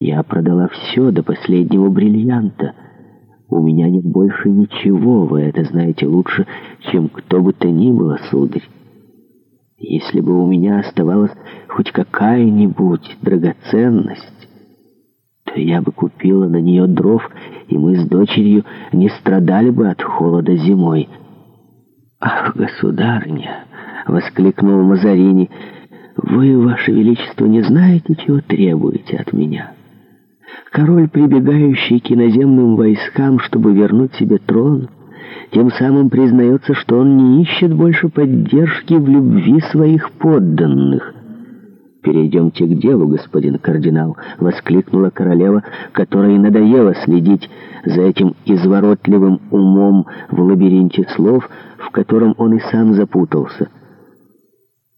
Я продала все до последнего бриллианта. У меня нет больше ничего, вы это знаете лучше, чем кто бы то ни было, сударь. Если бы у меня оставалась хоть какая-нибудь драгоценность, то я бы купила на нее дров, и мы с дочерью не страдали бы от холода зимой. «Ах, государня!» — воскликнул Мазарини. «Вы, ваше величество, не знаете, чего требуете от меня?» король, прибегающий к иноземным войскам, чтобы вернуть себе трон, тем самым признается, что он не ищет больше поддержки в любви своих подданных. «Перейдемте к делу, господин кардинал», — воскликнула королева, которой надоело следить за этим изворотливым умом в лабиринте слов, в котором он и сам запутался.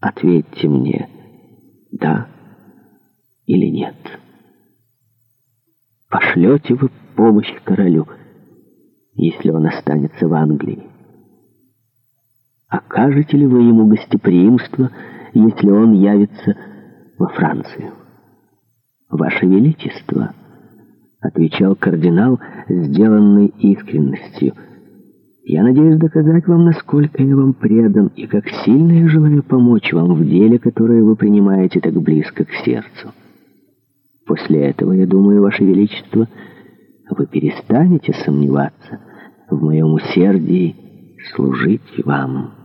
«Ответьте мне, да или нет» пошлете вы помощь королю, если он останется в Англии? Окажете ли вы ему гостеприимство, если он явится во Францию? Ваше Величество, — отвечал кардинал, сделанный искренностью, — Я надеюсь доказать вам, насколько я вам предан и как сильно я желаю помочь вам в деле, которое вы принимаете так близко к сердцу. После этого, я думаю, Ваше Величество, вы перестанете сомневаться в моем усердии служить вам».